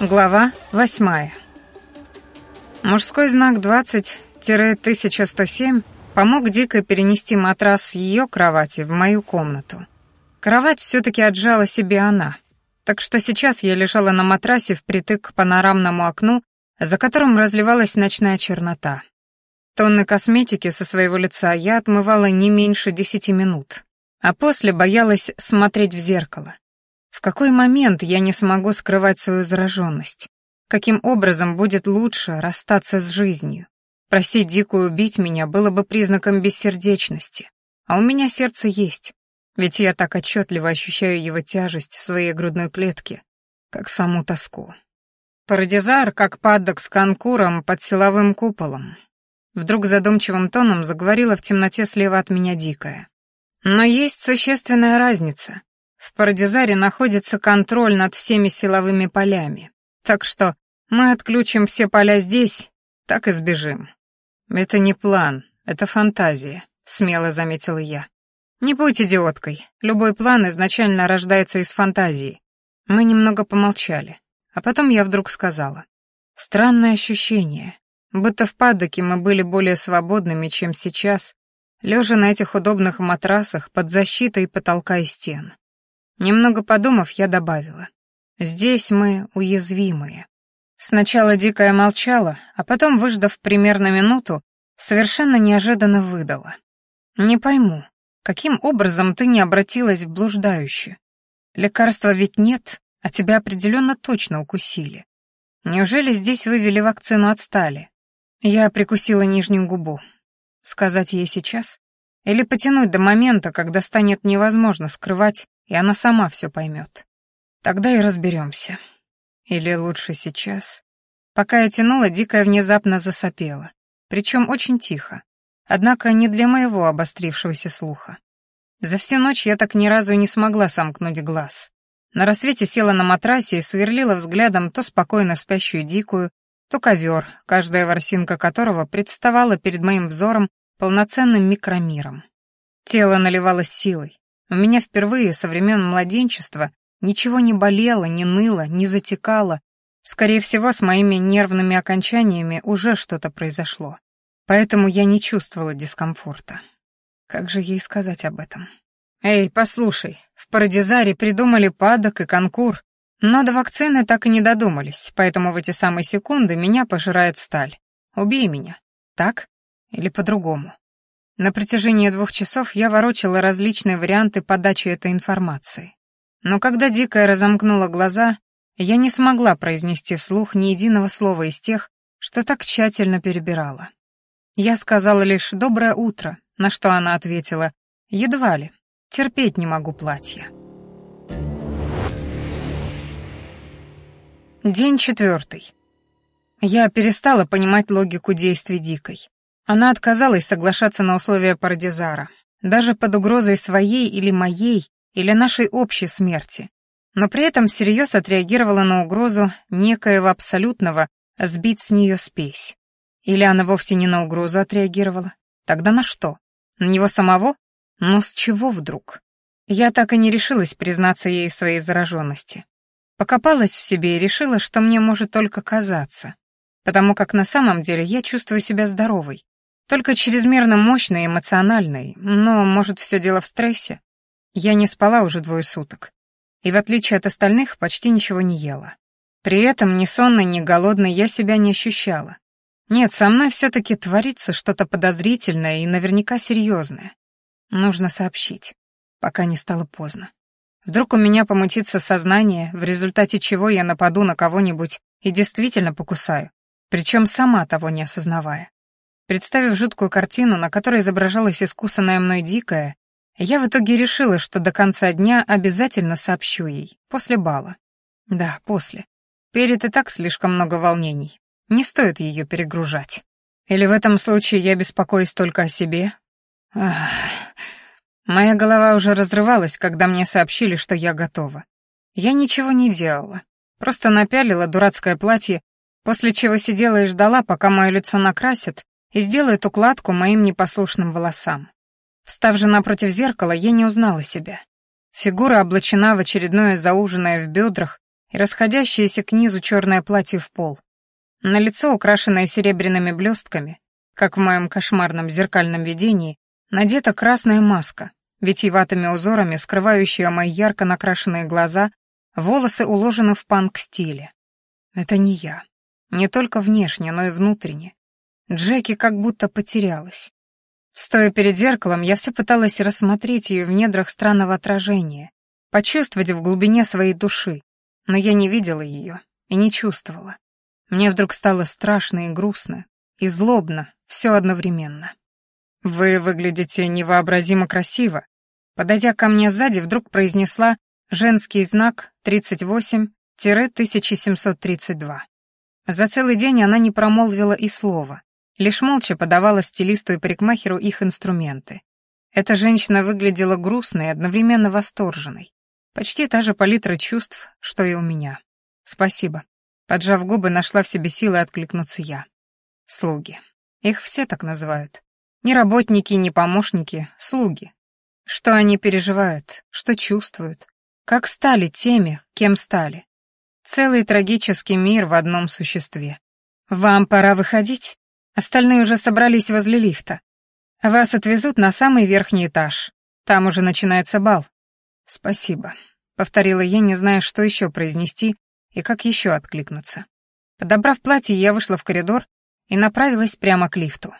Глава восьмая. Мужской знак 20-1107 помог Дико перенести матрас с ее кровати в мою комнату. Кровать все-таки отжала себе она, так что сейчас я лежала на матрасе впритык к панорамному окну, за которым разливалась ночная чернота. Тонны косметики со своего лица я отмывала не меньше десяти минут, а после боялась смотреть в зеркало. В какой момент я не смогу скрывать свою зараженность? Каким образом будет лучше расстаться с жизнью? Просить дикую убить меня было бы признаком бессердечности. А у меня сердце есть, ведь я так отчетливо ощущаю его тяжесть в своей грудной клетке, как саму тоску. Парадизар, как падок с конкуром под силовым куполом. Вдруг задумчивым тоном заговорила в темноте слева от меня дикая. Но есть существенная разница. В Парадизаре находится контроль над всеми силовыми полями. Так что мы отключим все поля здесь, так и сбежим. Это не план, это фантазия, смело заметила я. Не будь идиоткой. Любой план изначально рождается из фантазии. Мы немного помолчали, а потом я вдруг сказала: "Странное ощущение, будто в падоке мы были более свободными, чем сейчас, лежа на этих удобных матрасах под защитой потолка и стен. Немного подумав, я добавила. Здесь мы уязвимые. Сначала Дикая молчала, а потом, выждав примерно минуту, совершенно неожиданно выдала. «Не пойму, каким образом ты не обратилась в блуждающую? Лекарства ведь нет, а тебя определенно точно укусили. Неужели здесь вывели вакцину от стали?» Я прикусила нижнюю губу. Сказать ей сейчас? Или потянуть до момента, когда станет невозможно скрывать и она сама все поймет. Тогда и разберемся. Или лучше сейчас. Пока я тянула, дикая внезапно засопела, причем очень тихо, однако не для моего обострившегося слуха. За всю ночь я так ни разу не смогла сомкнуть глаз. На рассвете села на матрасе и сверлила взглядом то спокойно спящую дикую, то ковер, каждая ворсинка которого представала перед моим взором полноценным микромиром. Тело наливалось силой, у меня впервые со времен младенчества ничего не болело, не ныло, не затекало. Скорее всего, с моими нервными окончаниями уже что-то произошло. Поэтому я не чувствовала дискомфорта. Как же ей сказать об этом? «Эй, послушай, в Парадизаре придумали падок и конкур, но до вакцины так и не додумались, поэтому в эти самые секунды меня пожирает сталь. Убей меня. Так? Или по-другому?» На протяжении двух часов я ворочала различные варианты подачи этой информации. Но когда Дикая разомкнула глаза, я не смогла произнести вслух ни единого слова из тех, что так тщательно перебирала. Я сказала лишь «доброе утро», на что она ответила «едва ли, терпеть не могу платье». День четвертый. Я перестала понимать логику действий Дикой. Она отказалась соглашаться на условия Парадизара, даже под угрозой своей или моей, или нашей общей смерти, но при этом всерьез отреагировала на угрозу некоего абсолютного сбить с нее спесь. Или она вовсе не на угрозу отреагировала? Тогда на что? На него самого? Но с чего вдруг? Я так и не решилась признаться ей в своей зараженности. Покопалась в себе и решила, что мне может только казаться, потому как на самом деле я чувствую себя здоровой, только чрезмерно мощной и эмоциональной, но, может, все дело в стрессе. Я не спала уже двое суток. И в отличие от остальных, почти ничего не ела. При этом ни сонной, ни голодной я себя не ощущала. Нет, со мной все-таки творится что-то подозрительное и наверняка серьезное. Нужно сообщить, пока не стало поздно. Вдруг у меня помутится сознание, в результате чего я нападу на кого-нибудь и действительно покусаю, причем сама того не осознавая. Представив жуткую картину, на которой изображалась искусанная мной дикая, я в итоге решила, что до конца дня обязательно сообщу ей, после бала. Да, после. Перед и так слишком много волнений. Не стоит ее перегружать. Или в этом случае я беспокоюсь только о себе? Ах. Моя голова уже разрывалась, когда мне сообщили, что я готова. Я ничего не делала. Просто напялила дурацкое платье, после чего сидела и ждала, пока мое лицо накрасят, и сделает укладку моим непослушным волосам. Встав же напротив зеркала, я не узнала себя. Фигура облачена в очередное зауженное в бедрах и расходящееся к низу черное платье в пол. На лицо, украшенное серебряными блестками, как в моем кошмарном зеркальном видении, надета красная маска, витиеватыми узорами скрывающая мои ярко накрашенные глаза, волосы уложены в панк-стиле. Это не я. Не только внешне, но и внутренне. Джеки как будто потерялась. Стоя перед зеркалом, я все пыталась рассмотреть ее в недрах странного отражения, почувствовать в глубине своей души, но я не видела ее и не чувствовала. Мне вдруг стало страшно и грустно, и злобно, все одновременно. «Вы выглядите невообразимо красиво», подойдя ко мне сзади, вдруг произнесла женский знак 38-1732. За целый день она не промолвила и слова, лишь молча подавала стилисту и парикмахеру их инструменты. Эта женщина выглядела грустной и одновременно восторженной. Почти та же палитра чувств, что и у меня. Спасибо. Поджав губы, нашла в себе силы откликнуться я. Слуги. Их все так называют. Ни работники, ни помощники, слуги. Что они переживают, что чувствуют, как стали теми, кем стали. Целый трагический мир в одном существе. Вам пора выходить. Остальные уже собрались возле лифта. Вас отвезут на самый верхний этаж. Там уже начинается бал. Спасибо, повторила я, не зная, что еще произнести и как еще откликнуться. Подобрав платье, я вышла в коридор и направилась прямо к лифту.